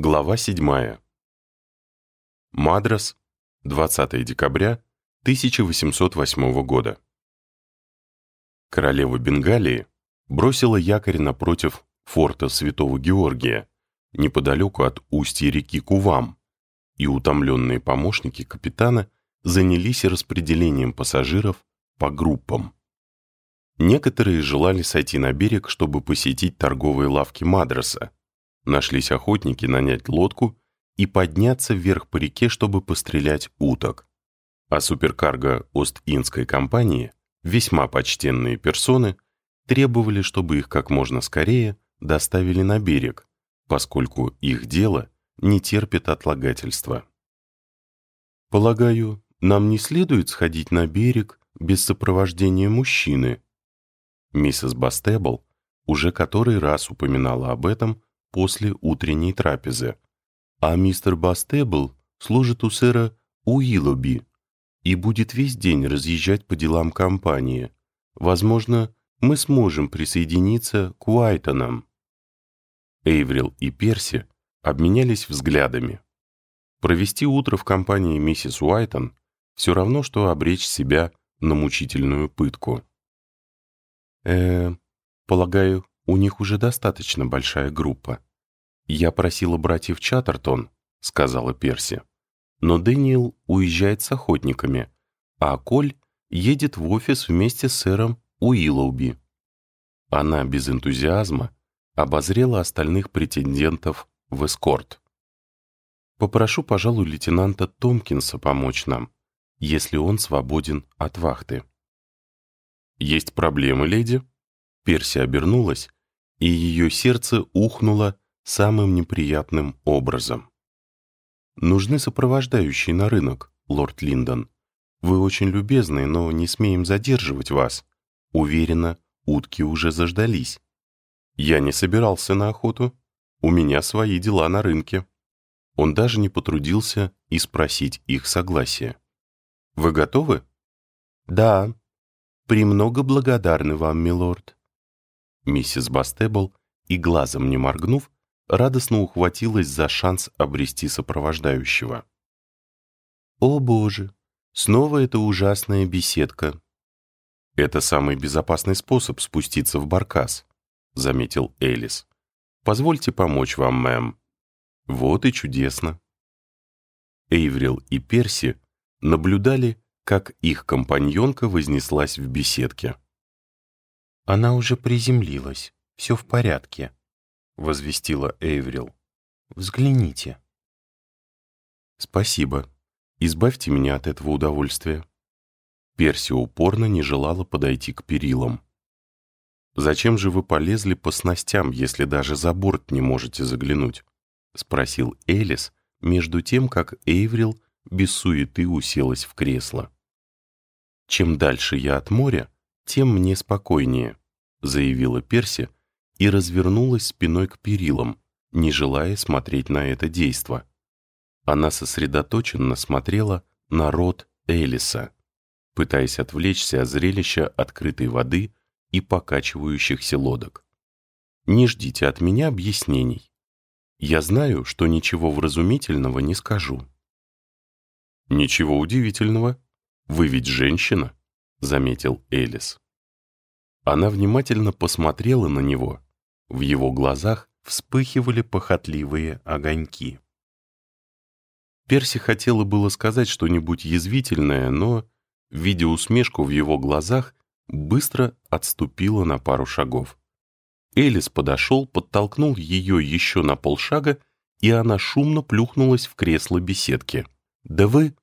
Глава 7. Мадрас, 20 декабря 1808 года. Королева Бенгалии бросила якорь напротив форта Святого Георгия, неподалеку от устья реки Кувам, и утомленные помощники капитана занялись распределением пассажиров по группам. Некоторые желали сойти на берег, чтобы посетить торговые лавки Мадраса. Нашлись охотники нанять лодку и подняться вверх по реке, чтобы пострелять уток. А суперкарго Ост-Индской компании, весьма почтенные персоны, требовали, чтобы их как можно скорее доставили на берег, поскольку их дело не терпит отлагательства. «Полагаю, нам не следует сходить на берег без сопровождения мужчины», Миссис Бастебл уже который раз упоминала об этом после утренней трапезы. А мистер Бастебл служит у сэра Уиллоби и будет весь день разъезжать по делам компании. Возможно, мы сможем присоединиться к Уайтонам. Эйврил и Перси обменялись взглядами. Провести утро в компании миссис Уайтон все равно, что обречь себя на мучительную пытку э полагаю, у них уже достаточно большая группа. Я просила братьев Чаттертон, сказала Перси. Но Дэниел уезжает с охотниками, а Коль едет в офис вместе с сэром Уиллоуби. Она без энтузиазма обозрела остальных претендентов в эскорт. Попрошу, пожалуй, лейтенанта Томкинса помочь нам, если он свободен от вахты. «Есть проблемы, леди?» Перси обернулась, и ее сердце ухнуло самым неприятным образом. «Нужны сопровождающие на рынок, лорд Линдон. Вы очень любезны, но не смеем задерживать вас. Уверена, утки уже заждались. Я не собирался на охоту. У меня свои дела на рынке». Он даже не потрудился и спросить их согласия. «Вы готовы?» «Да», «Премного благодарны вам, милорд». Миссис Бастебл и глазом не моргнув, радостно ухватилась за шанс обрести сопровождающего. «О боже, снова эта ужасная беседка!» «Это самый безопасный способ спуститься в баркас», — заметил Элис. «Позвольте помочь вам, мэм». «Вот и чудесно». Эйврил и Перси наблюдали, как их компаньонка вознеслась в беседке. «Она уже приземлилась, все в порядке», — возвестила Эйврил. «Взгляните». «Спасибо. Избавьте меня от этого удовольствия». Перси упорно не желала подойти к перилам. «Зачем же вы полезли по снастям, если даже за борт не можете заглянуть?» — спросил Элис, между тем, как Эйврил без суеты уселась в кресло. «Чем дальше я от моря, тем мне спокойнее», заявила Перси и развернулась спиной к перилам, не желая смотреть на это действо. Она сосредоточенно смотрела на рот Элиса, пытаясь отвлечься от зрелища открытой воды и покачивающихся лодок. «Не ждите от меня объяснений. Я знаю, что ничего вразумительного не скажу». «Ничего удивительного», «Вы ведь женщина», — заметил Элис. Она внимательно посмотрела на него. В его глазах вспыхивали похотливые огоньки. Перси хотела было сказать что-нибудь язвительное, но, видя усмешку в его глазах, быстро отступила на пару шагов. Элис подошел, подтолкнул ее еще на полшага, и она шумно плюхнулась в кресло беседки. «Да вы...»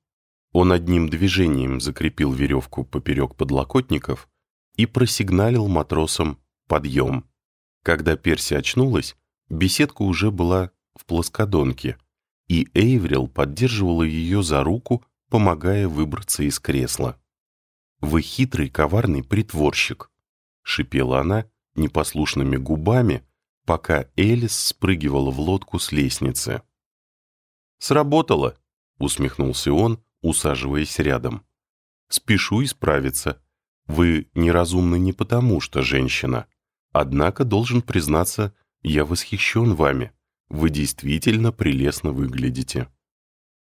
Он одним движением закрепил веревку поперек подлокотников и просигналил матросам «подъем». Когда Перси очнулась, беседка уже была в плоскодонке, и Эйврил поддерживала ее за руку, помогая выбраться из кресла. «Вы хитрый, коварный притворщик», — шипела она непослушными губами, пока Элис спрыгивала в лодку с лестницы. «Сработало», — усмехнулся он, усаживаясь рядом. «Спешу исправиться. Вы неразумны не потому, что женщина. Однако, должен признаться, я восхищен вами. вы действительно прелестно выглядите».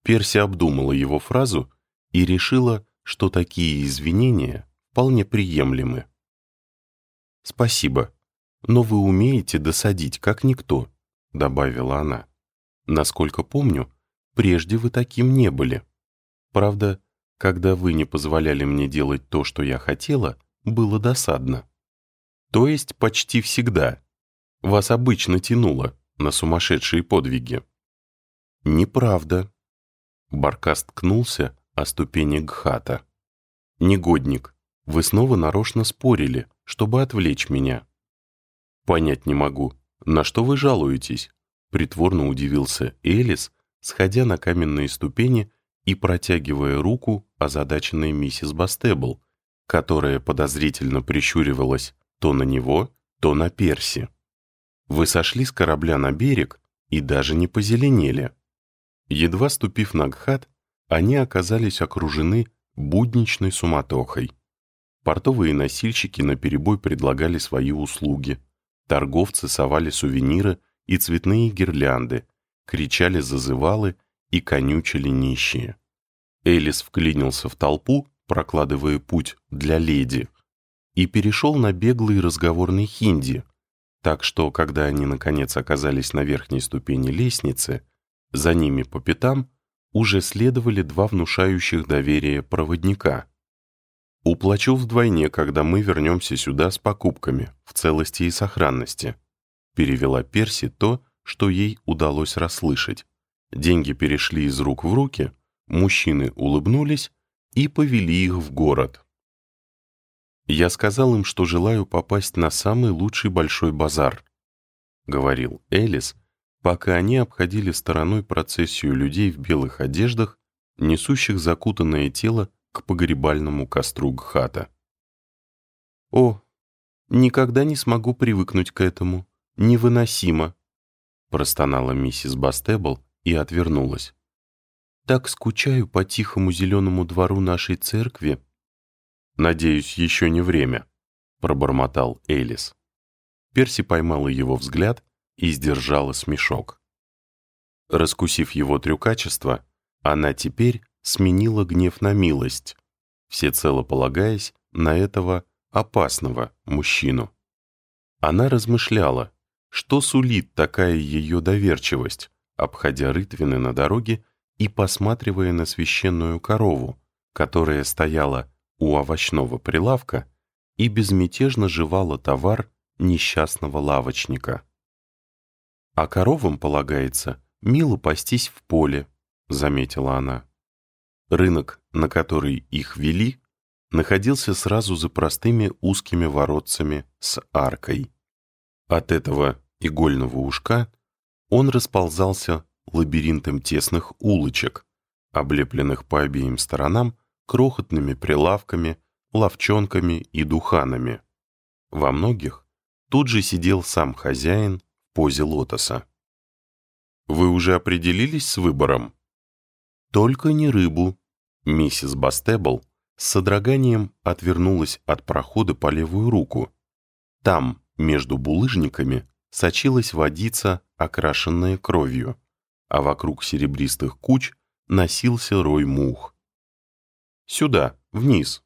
Перси обдумала его фразу и решила, что такие извинения вполне приемлемы. «Спасибо, но вы умеете досадить, как никто», — добавила она. «Насколько помню, прежде вы таким не были. Правда, когда вы не позволяли мне делать то, что я хотела, было досадно. То есть почти всегда. Вас обычно тянуло на сумасшедшие подвиги». «Неправда». Баркас ткнулся о ступени Гхата. «Негодник, вы снова нарочно спорили, чтобы отвлечь меня». «Понять не могу, на что вы жалуетесь?» Притворно удивился Элис, сходя на каменные ступени и протягивая руку озадаченной миссис Бастебл, которая подозрительно прищуривалась то на него, то на Перси. «Вы сошли с корабля на берег и даже не позеленели». Едва ступив на Гхат, они оказались окружены будничной суматохой. Портовые носильщики наперебой предлагали свои услуги. Торговцы совали сувениры и цветные гирлянды, кричали зазывалы и конючили нищие. Элис вклинился в толпу, прокладывая путь для леди, и перешел на беглый разговорный хинди, так что, когда они наконец оказались на верхней ступени лестницы, за ними по пятам уже следовали два внушающих доверие проводника. «Уплачу вдвойне, когда мы вернемся сюда с покупками, в целости и сохранности», перевела Перси то, что ей удалось расслышать. Деньги перешли из рук в руки, мужчины улыбнулись и повели их в город. «Я сказал им, что желаю попасть на самый лучший большой базар», — говорил Элис, пока они обходили стороной процессию людей в белых одеждах, несущих закутанное тело к погребальному костру Гхата. «О, никогда не смогу привыкнуть к этому. Невыносимо!» простонала миссис Бастебл и отвернулась. «Так скучаю по тихому зеленому двору нашей церкви». «Надеюсь, еще не время», — пробормотал Элис. Перси поймала его взгляд и сдержала смешок. Раскусив его трюкачество, она теперь сменила гнев на милость, всецело полагаясь на этого опасного мужчину. Она размышляла, что сулит такая ее доверчивость, обходя рытвины на дороге и посматривая на священную корову, которая стояла у овощного прилавка и безмятежно жевала товар несчастного лавочника. «А коровам полагается мило пастись в поле», — заметила она. Рынок, на который их вели, находился сразу за простыми узкими воротцами с аркой. От этого игольного ушка он расползался лабиринтом тесных улочек, облепленных по обеим сторонам крохотными прилавками, ловчонками и духанами. Во многих тут же сидел сам хозяин позе лотоса. «Вы уже определились с выбором?» «Только не рыбу». Миссис Бастебл с содроганием отвернулась от прохода по левую руку. Там, между булыжниками, сочилась водица, окрашенная кровью, а вокруг серебристых куч носился рой мух. «Сюда, вниз».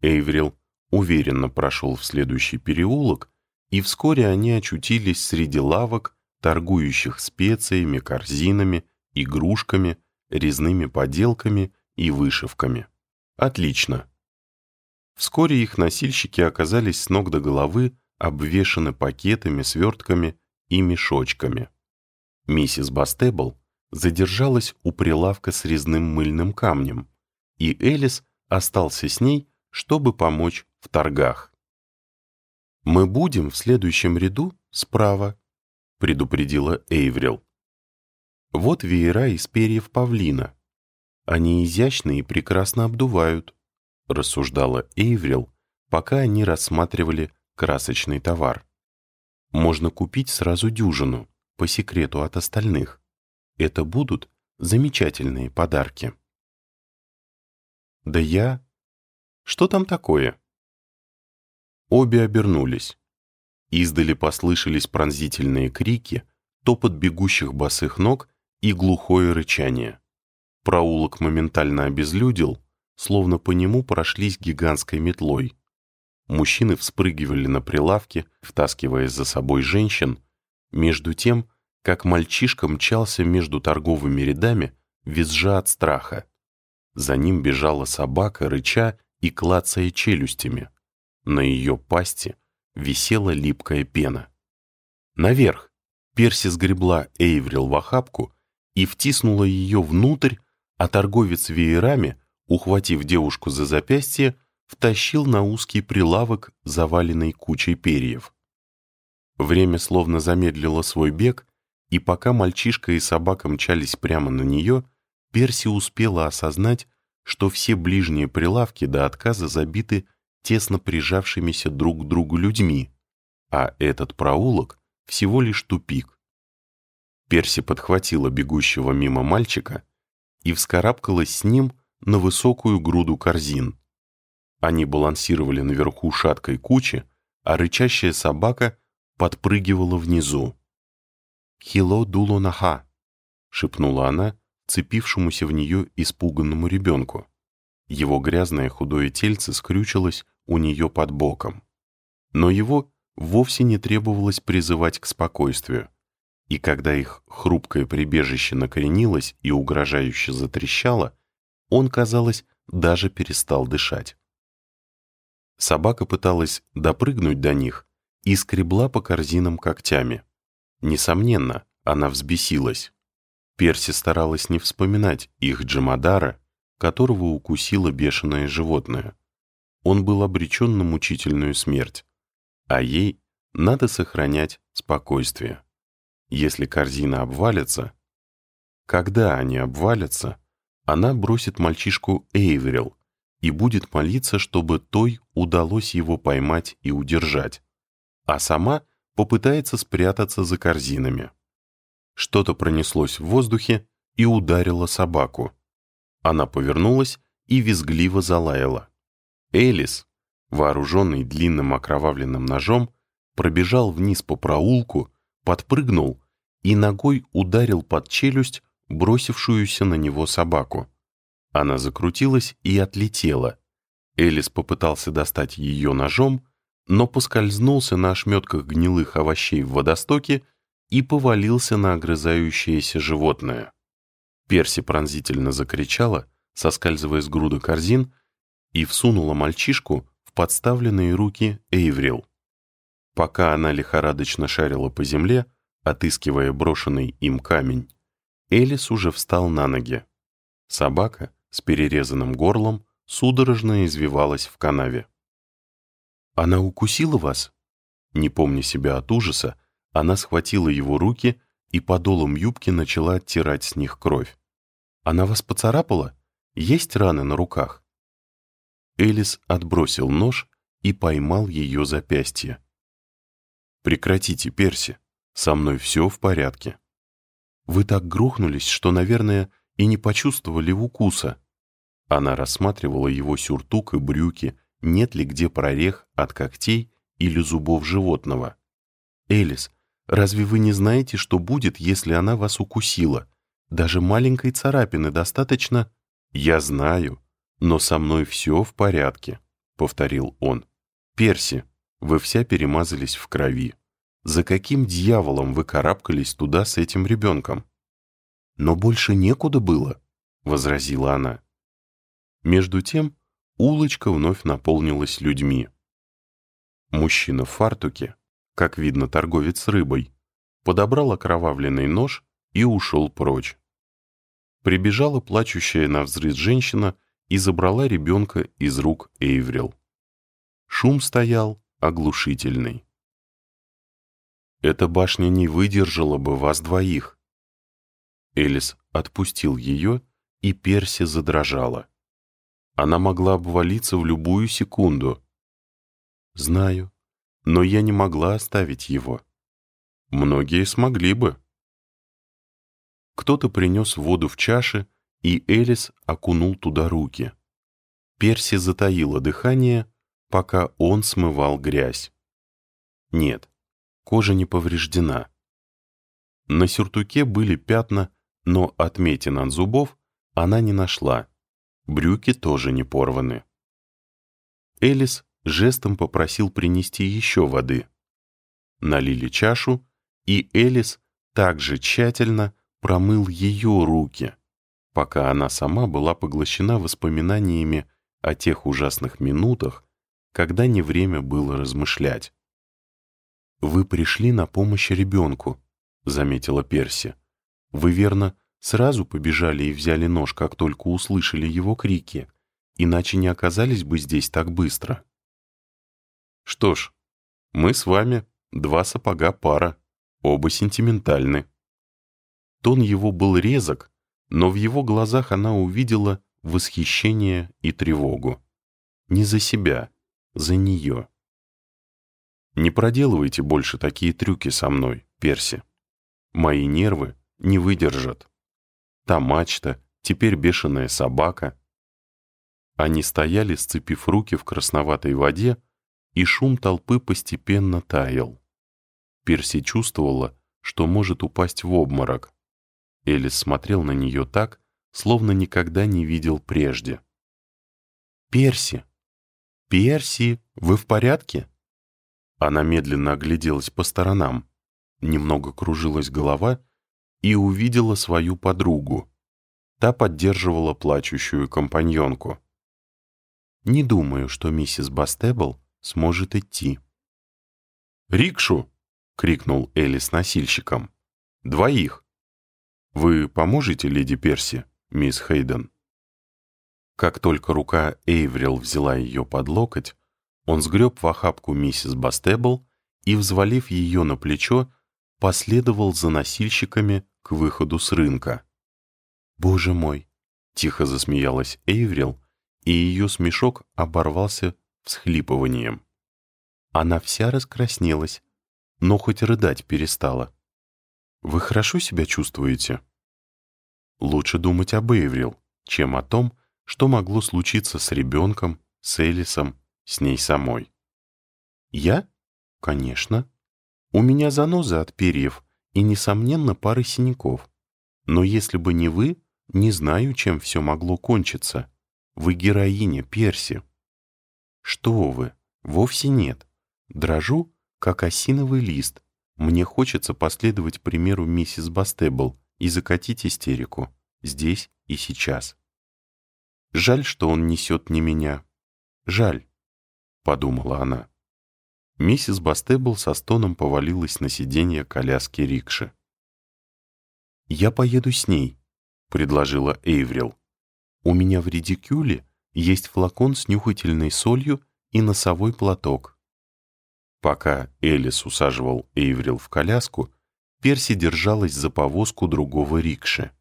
Эйврил уверенно прошел в следующий переулок и вскоре они очутились среди лавок, торгующих специями, корзинами, игрушками, резными поделками и вышивками. Отлично. Вскоре их носильщики оказались с ног до головы обвешаны пакетами, свертками и мешочками. Миссис Бастебл задержалась у прилавка с резным мыльным камнем, и Элис остался с ней, чтобы помочь в торгах. «Мы будем в следующем ряду справа», — предупредила Эйврил. «Вот веера из перьев павлина. Они изящные и прекрасно обдувают», — рассуждала Эйврил, пока они рассматривали красочный товар. «Можно купить сразу дюжину, по секрету от остальных. Это будут замечательные подарки». «Да я...» «Что там такое?» Обе обернулись. Издали послышались пронзительные крики, топот бегущих босых ног и глухое рычание. Проулок моментально обезлюдил, словно по нему прошлись гигантской метлой. Мужчины вспрыгивали на прилавки, втаскивая за собой женщин, между тем, как мальчишка мчался между торговыми рядами, визжа от страха. За ним бежала собака, рыча и клацая челюстями. На ее пасти висела липкая пена. Наверх Перси сгребла Эйврил в охапку и втиснула ее внутрь, а торговец веерами, ухватив девушку за запястье, втащил на узкий прилавок, заваленный кучей перьев. Время словно замедлило свой бег, и пока мальчишка и собака мчались прямо на нее, Перси успела осознать, что все ближние прилавки до отказа забиты тесно прижавшимися друг к другу людьми, а этот проулок всего лишь тупик. Перси подхватила бегущего мимо мальчика и вскарабкалась с ним на высокую груду корзин. Они балансировали наверху шаткой кучи, а рычащая собака подпрыгивала внизу. «Хило дуло наха», — шепнула она цепившемуся в нее испуганному ребенку. Его грязное худое тельце скрючилось у нее под боком. Но его вовсе не требовалось призывать к спокойствию, и когда их хрупкое прибежище накоренилось и угрожающе затрещало, он, казалось, даже перестал дышать. Собака пыталась допрыгнуть до них и скребла по корзинам когтями. Несомненно, она взбесилась. Перси старалась не вспоминать их Джамадара, которого укусило бешеное животное. Он был обречен на мучительную смерть, а ей надо сохранять спокойствие. Если корзина обвалится, когда они обвалятся, она бросит мальчишку Эйверил и будет молиться, чтобы той удалось его поймать и удержать, а сама попытается спрятаться за корзинами. Что-то пронеслось в воздухе и ударило собаку. Она повернулась и визгливо залаяла. Элис, вооруженный длинным окровавленным ножом, пробежал вниз по проулку, подпрыгнул и ногой ударил под челюсть бросившуюся на него собаку. Она закрутилась и отлетела. Элис попытался достать ее ножом, но поскользнулся на ошметках гнилых овощей в водостоке и повалился на огрызающееся животное. Перси пронзительно закричала, соскальзывая с груды корзин, и всунула мальчишку в подставленные руки Эйврил. Пока она лихорадочно шарила по земле, отыскивая брошенный им камень, Элис уже встал на ноги. Собака с перерезанным горлом судорожно извивалась в канаве. «Она укусила вас?» Не помня себя от ужаса, она схватила его руки и подолом юбки начала оттирать с них кровь. «Она вас поцарапала? Есть раны на руках?» Элис отбросил нож и поймал ее запястье. «Прекратите, Перси, со мной все в порядке. Вы так грохнулись, что, наверное, и не почувствовали укуса». Она рассматривала его сюртук и брюки, нет ли где прорех от когтей или зубов животного. «Элис, Разве вы не знаете, что будет, если она вас укусила? Даже маленькой царапины достаточно...» «Я знаю, но со мной все в порядке», — повторил он. «Перси, вы вся перемазались в крови. За каким дьяволом вы карабкались туда с этим ребенком?» «Но больше некуда было», — возразила она. Между тем улочка вновь наполнилась людьми. Мужчина в фартуке как видно, торговец рыбой, подобрал окровавленный нож и ушел прочь. Прибежала плачущая на взрыв женщина и забрала ребенка из рук Эйврил. Шум стоял оглушительный. «Эта башня не выдержала бы вас двоих». Элис отпустил ее, и Перси задрожала. Она могла обвалиться в любую секунду. «Знаю», но я не могла оставить его. Многие смогли бы. Кто-то принес воду в чаше, и Элис окунул туда руки. Перси затаила дыхание, пока он смывал грязь. Нет, кожа не повреждена. На сюртуке были пятна, но отметин от зубов она не нашла. Брюки тоже не порваны. Элис жестом попросил принести еще воды. Налили чашу, и Элис также тщательно промыл ее руки, пока она сама была поглощена воспоминаниями о тех ужасных минутах, когда не время было размышлять. «Вы пришли на помощь ребенку», — заметила Перси. «Вы, верно, сразу побежали и взяли нож, как только услышали его крики, иначе не оказались бы здесь так быстро». «Что ж, мы с вами два сапога пара, оба сентиментальны». Тон его был резок, но в его глазах она увидела восхищение и тревогу. Не за себя, за нее. Не проделывайте больше такие трюки со мной, Перси. Мои нервы не выдержат. Та мачта, теперь бешеная собака. Они стояли, сцепив руки в красноватой воде, и шум толпы постепенно таял. Перси чувствовала, что может упасть в обморок. Элис смотрел на нее так, словно никогда не видел прежде. «Перси! Перси, вы в порядке?» Она медленно огляделась по сторонам, немного кружилась голова и увидела свою подругу. Та поддерживала плачущую компаньонку. «Не думаю, что миссис Бастебл сможет идти». «Рикшу!» — крикнул Элис носильщиком. «Двоих!» «Вы поможете леди Перси, мисс Хейден?» Как только рука Эйврил взяла ее под локоть, он сгреб в охапку миссис Бастебл и, взвалив ее на плечо, последовал за носильщиками к выходу с рынка. «Боже мой!» — тихо засмеялась Эйврил, и ее смешок оборвался всхлипыванием. Она вся раскраснелась, но хоть рыдать перестала. «Вы хорошо себя чувствуете?» Лучше думать об Эйврил, чем о том, что могло случиться с ребенком, с Элисом, с ней самой. Я? Конечно. У меня заноза от перьев и, несомненно, пары синяков. Но если бы не вы, не знаю, чем все могло кончиться. Вы героиня, Перси. Что вы? Вовсе нет. Дрожу, как осиновый лист. Мне хочется последовать примеру миссис Бастебл и закатить истерику. Здесь и сейчас. Жаль, что он несет не меня. Жаль. — подумала она. Миссис Бастебл со стоном повалилась на сиденье коляски рикши. «Я поеду с ней», — предложила Эйврил. «У меня в редикюле есть флакон с нюхательной солью и носовой платок». Пока Элис усаживал Эйврил в коляску, Перси держалась за повозку другого рикши.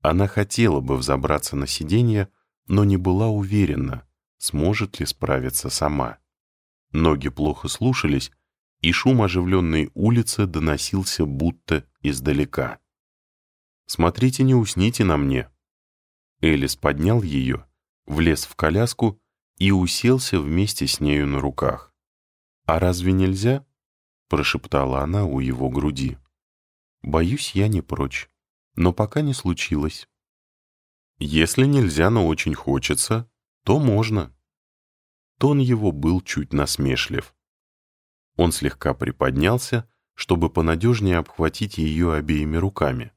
Она хотела бы взобраться на сиденье, но не была уверена, сможет ли справиться сама. Ноги плохо слушались, и шум оживленной улицы доносился будто издалека. «Смотрите, не усните на мне». Элис поднял ее, влез в коляску и уселся вместе с нею на руках. «А разве нельзя?» — прошептала она у его груди. «Боюсь, я не прочь, но пока не случилось». «Если нельзя, но очень хочется, то можно». Тон его был чуть насмешлив. Он слегка приподнялся, чтобы понадежнее обхватить ее обеими руками.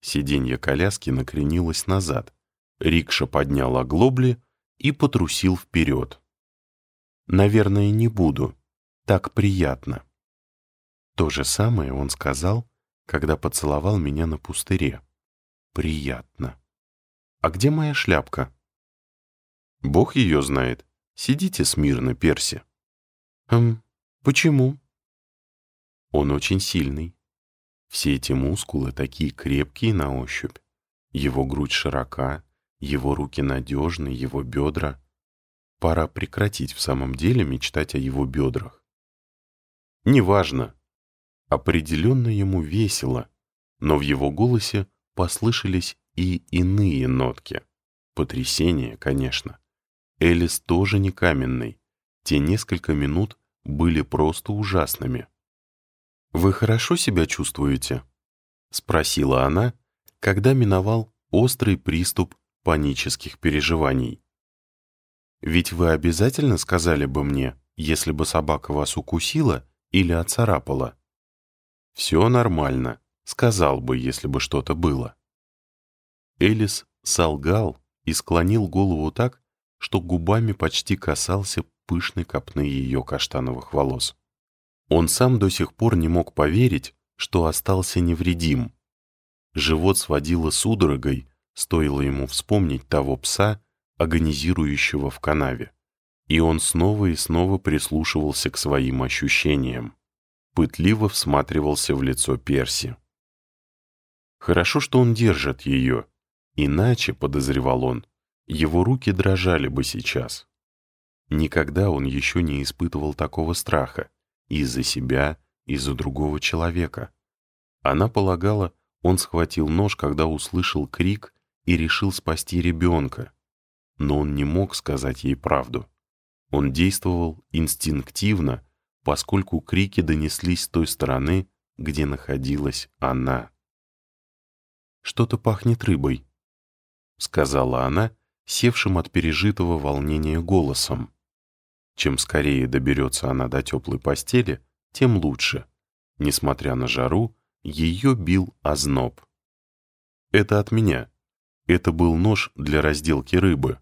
Сиденье коляски накренилось назад. Рикша поднял оглобли и потрусил вперед. «Наверное, не буду. Так приятно». То же самое он сказал, когда поцеловал меня на пустыре. «Приятно». «А где моя шляпка?» «Бог ее знает. Сидите смирно, Перси». «Эм, почему?» «Он очень сильный. Все эти мускулы такие крепкие на ощупь. Его грудь широка, его руки надежны, его бедра. Пора прекратить в самом деле мечтать о его бедрах. Неважно. Определенно ему весело, но в его голосе послышались и иные нотки. Потрясение, конечно. Элис тоже не каменный. Те несколько минут были просто ужасными. «Вы хорошо себя чувствуете?» — спросила она, когда миновал острый приступ панических переживаний. «Ведь вы обязательно сказали бы мне, если бы собака вас укусила или оцарапала?» «Все нормально», — сказал бы, если бы что-то было. Элис солгал и склонил голову так, что губами почти касался пышной копны ее каштановых волос. Он сам до сих пор не мог поверить, что остался невредим. Живот сводило судорогой, стоило ему вспомнить того пса, агонизирующего в канаве. И он снова и снова прислушивался к своим ощущениям. Пытливо всматривался в лицо Перси. Хорошо, что он держит ее, иначе, подозревал он, его руки дрожали бы сейчас. Никогда он еще не испытывал такого страха из-за себя, из-за другого человека. Она полагала, он схватил нож, когда услышал крик и решил спасти ребенка. Но он не мог сказать ей правду. Он действовал инстинктивно, поскольку крики донеслись с той стороны, где находилась она. «Что-то пахнет рыбой», — сказала она, севшим от пережитого волнения голосом. Чем скорее доберется она до теплой постели, тем лучше. Несмотря на жару, ее бил озноб. «Это от меня. Это был нож для разделки рыбы».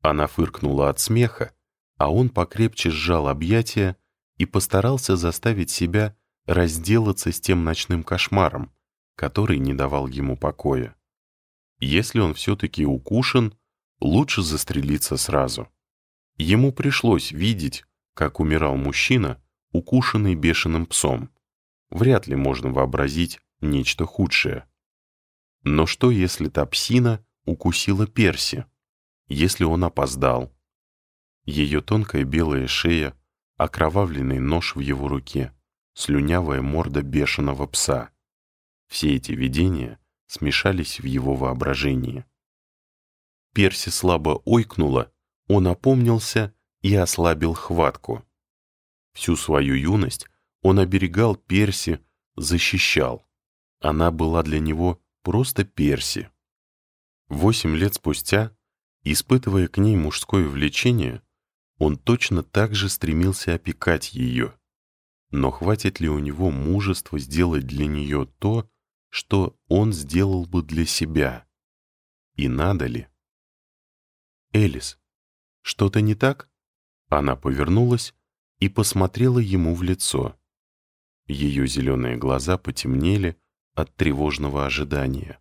Она фыркнула от смеха, а он покрепче сжал объятия и постарался заставить себя разделаться с тем ночным кошмаром, который не давал ему покоя. Если он все-таки укушен, лучше застрелиться сразу. Ему пришлось видеть, как умирал мужчина, укушенный бешеным псом. Вряд ли можно вообразить нечто худшее. Но что, если та псина укусила Перси? Если он опоздал? Ее тонкая белая шея, окровавленный нож в его руке, слюнявая морда бешеного пса. Все эти видения смешались в его воображении. Перси слабо ойкнула, он опомнился и ослабил хватку. Всю свою юность он оберегал Перси, защищал. Она была для него просто Перси. Восемь лет спустя, испытывая к ней мужское влечение, он точно так же стремился опекать ее. Но хватит ли у него мужества сделать для нее то, что он сделал бы для себя? И надо ли? «Элис, что-то не так?» Она повернулась и посмотрела ему в лицо. Ее зеленые глаза потемнели от тревожного ожидания.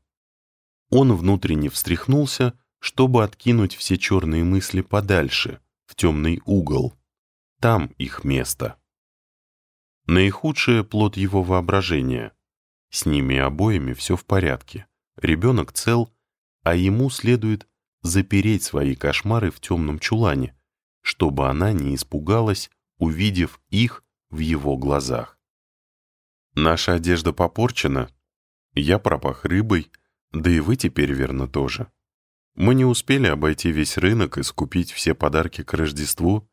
Он внутренне встряхнулся, чтобы откинуть все черные мысли подальше, в темный угол. Там их место. Наихудшее — плод его воображения. С ними обоими все в порядке. Ребенок цел, а ему следует запереть свои кошмары в темном чулане, чтобы она не испугалась, увидев их в его глазах. Наша одежда попорчена, я пропах рыбой, да и вы теперь, верно, тоже. Мы не успели обойти весь рынок и скупить все подарки к Рождеству,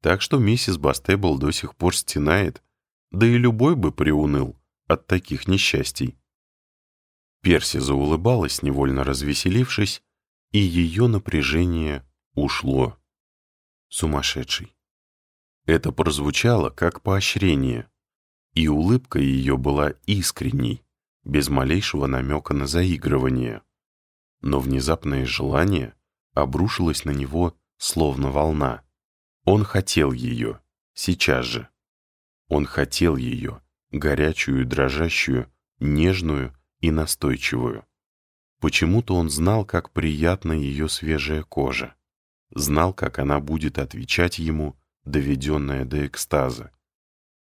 так что миссис Бастебл до сих пор стенает, да и любой бы приуныл от таких несчастий. Перси заулыбалась, невольно развеселившись, и ее напряжение ушло. Сумасшедший. Это прозвучало как поощрение, и улыбка ее была искренней, без малейшего намека на заигрывание. Но внезапное желание обрушилось на него, словно волна. Он хотел ее, сейчас же. Он хотел ее, горячую дрожащую, нежную и настойчивую. Почему-то он знал, как приятна ее свежая кожа. Знал, как она будет отвечать ему, доведенная до экстаза.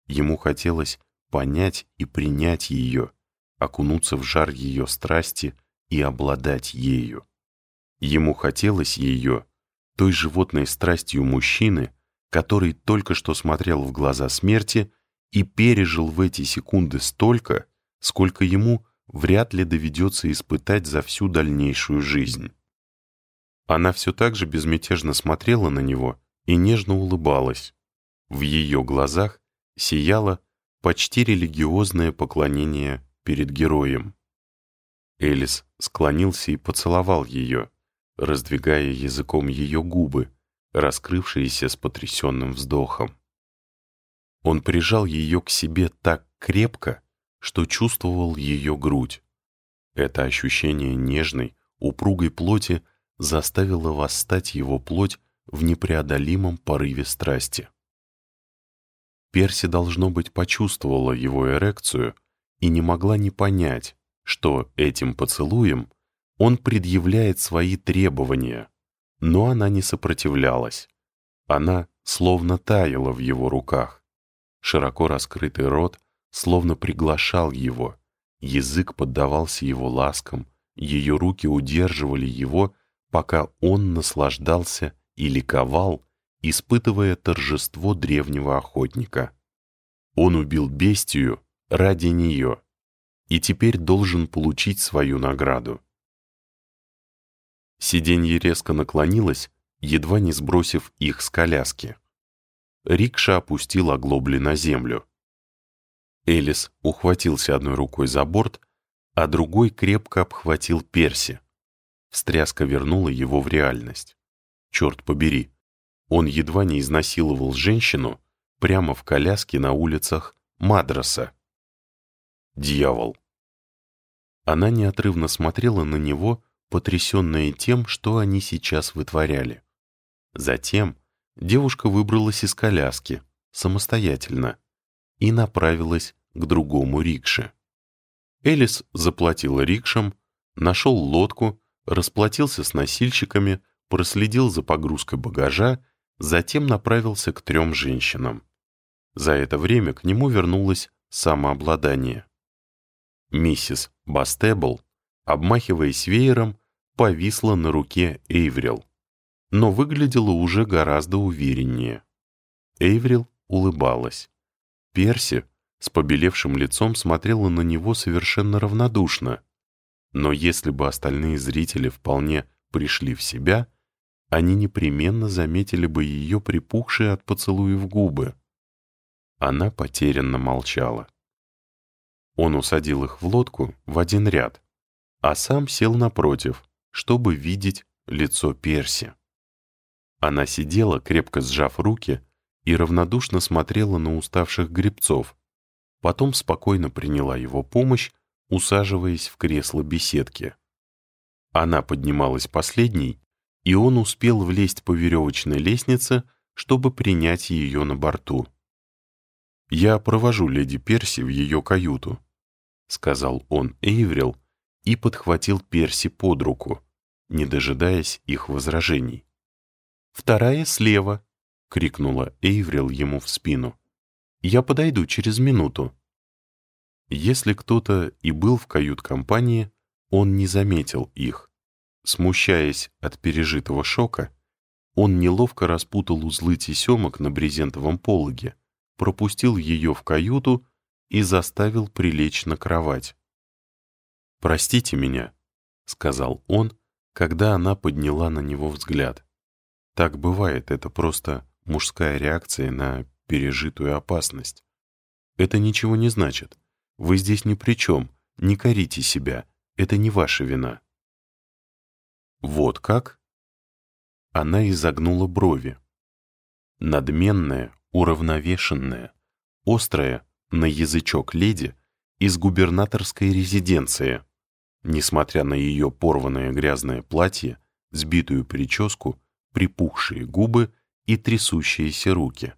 Ему хотелось понять и принять ее, окунуться в жар ее страсти и обладать ею. Ему хотелось ее, той животной страстью мужчины, который только что смотрел в глаза смерти и пережил в эти секунды столько, сколько ему вряд ли доведется испытать за всю дальнейшую жизнь. Она все так же безмятежно смотрела на него и нежно улыбалась. В ее глазах сияло почти религиозное поклонение перед героем. Элис склонился и поцеловал ее, раздвигая языком ее губы, раскрывшиеся с потрясенным вздохом. Он прижал ее к себе так крепко, что чувствовал ее грудь. Это ощущение нежной, упругой плоти заставило восстать его плоть в непреодолимом порыве страсти. Перси, должно быть, почувствовала его эрекцию и не могла не понять, что этим поцелуем он предъявляет свои требования, но она не сопротивлялась. Она словно таяла в его руках. Широко раскрытый рот словно приглашал его, язык поддавался его ласкам, ее руки удерживали его, пока он наслаждался и ликовал, испытывая торжество древнего охотника. Он убил бестию ради нее и теперь должен получить свою награду. Сиденье резко наклонилось, едва не сбросив их с коляски. Рикша опустил оглобли на землю. Элис ухватился одной рукой за борт, а другой крепко обхватил Перси. Встряска вернула его в реальность. Черт побери, он едва не изнасиловал женщину прямо в коляске на улицах Мадраса. Дьявол. Она неотрывно смотрела на него, потрясенная тем, что они сейчас вытворяли. Затем девушка выбралась из коляски, самостоятельно, и направилась к другому рикше. Элис заплатила рикшам, нашел лодку, расплатился с носильщиками, проследил за погрузкой багажа, затем направился к трем женщинам. За это время к нему вернулось самообладание. Миссис Бастебл, обмахиваясь веером, повисла на руке Эйврил, но выглядела уже гораздо увереннее. Эйврил улыбалась. Перси с побелевшим лицом смотрела на него совершенно равнодушно. Но если бы остальные зрители вполне пришли в себя, они непременно заметили бы ее припухшие от поцелуев губы. Она потерянно молчала. Он усадил их в лодку в один ряд, а сам сел напротив, чтобы видеть лицо Перси. Она сидела, крепко сжав руки, и равнодушно смотрела на уставших гребцов, потом спокойно приняла его помощь, усаживаясь в кресло беседки. Она поднималась последней, и он успел влезть по веревочной лестнице, чтобы принять ее на борту. «Я провожу леди Перси в ее каюту», — сказал он Эйврил и подхватил Перси под руку, не дожидаясь их возражений. «Вторая слева», — крикнула Эйврил ему в спину. «Я подойду через минуту». Если кто-то и был в кают-компании, он не заметил их. Смущаясь от пережитого шока, он неловко распутал узлы тесемок на брезентовом пологе, пропустил ее в каюту и заставил прилечь на кровать. «Простите меня», — сказал он, когда она подняла на него взгляд. Так бывает, это просто мужская реакция на пережитую опасность. Это ничего не значит. Вы здесь ни при чем, не корите себя, это не ваша вина. Вот как? Она изогнула брови. Надменная, уравновешенная, острая на язычок леди из губернаторской резиденции. Несмотря на ее порванное грязное платье, сбитую прическу, припухшие губы и трясущиеся руки.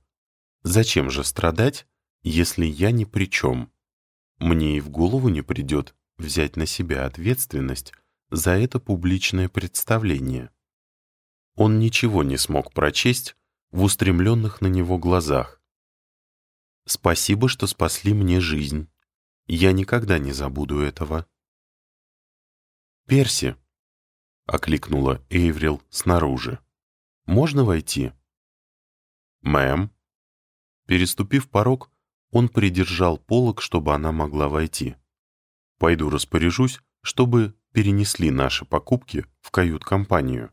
Зачем же страдать, если я ни при чем? Мне и в голову не придет взять на себя ответственность за это публичное представление. Он ничего не смог прочесть в устремленных на него глазах. «Спасибо, что спасли мне жизнь. Я никогда не забуду этого». «Перси!» — окликнула Эйврил снаружи. «Можно войти?» «Мэм?» Переступив порог, он придержал полок, чтобы она могла войти. «Пойду распоряжусь, чтобы перенесли наши покупки в кают-компанию».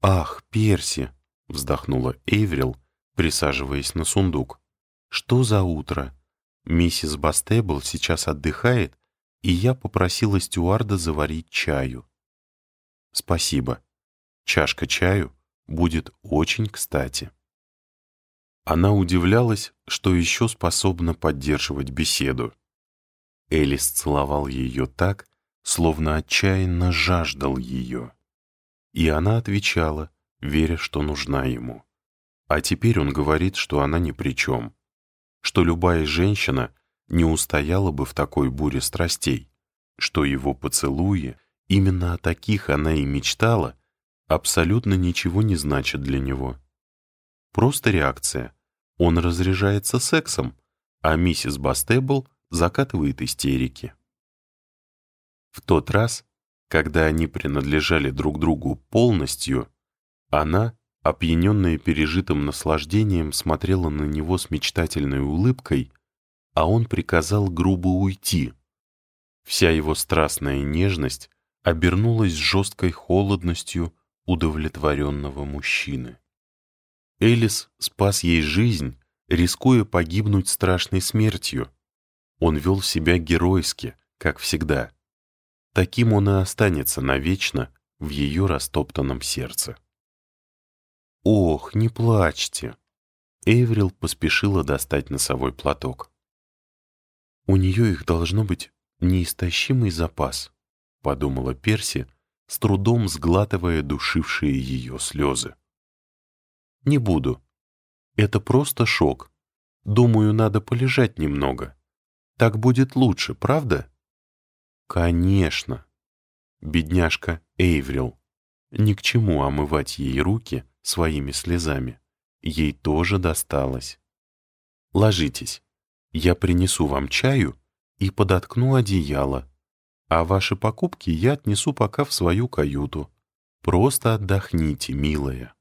«Ах, Перси!» — вздохнула Эйврил, присаживаясь на сундук. «Что за утро? Миссис Бастебл сейчас отдыхает, и я попросила стюарда заварить чаю. Спасибо. Чашка чаю будет очень кстати. Она удивлялась, что еще способна поддерживать беседу. Элис целовал ее так, словно отчаянно жаждал ее. И она отвечала, веря, что нужна ему. А теперь он говорит, что она ни при чем, что любая женщина не устояла бы в такой буре страстей, что его поцелуи, именно о таких она и мечтала, абсолютно ничего не значат для него. Просто реакция. Он разряжается сексом, а миссис Бастебл закатывает истерики. В тот раз, когда они принадлежали друг другу полностью, она, опьяненная пережитым наслаждением, смотрела на него с мечтательной улыбкой, а он приказал грубо уйти. Вся его страстная нежность обернулась жесткой холодностью удовлетворенного мужчины. Элис спас ей жизнь, рискуя погибнуть страшной смертью. Он вел себя геройски, как всегда. Таким он и останется навечно в ее растоптанном сердце. «Ох, не плачьте!» Эйврил поспешила достать носовой платок. «У нее их должно быть неистощимый запас», — подумала Перси, с трудом сглатывая душившие ее слезы. Не буду. Это просто шок. Думаю, надо полежать немного. Так будет лучше, правда? Конечно. Бедняжка Эйврил. Ни к чему омывать ей руки своими слезами. Ей тоже досталось. Ложитесь. Я принесу вам чаю и подоткну одеяло. А ваши покупки я отнесу пока в свою каюту. Просто отдохните, милая.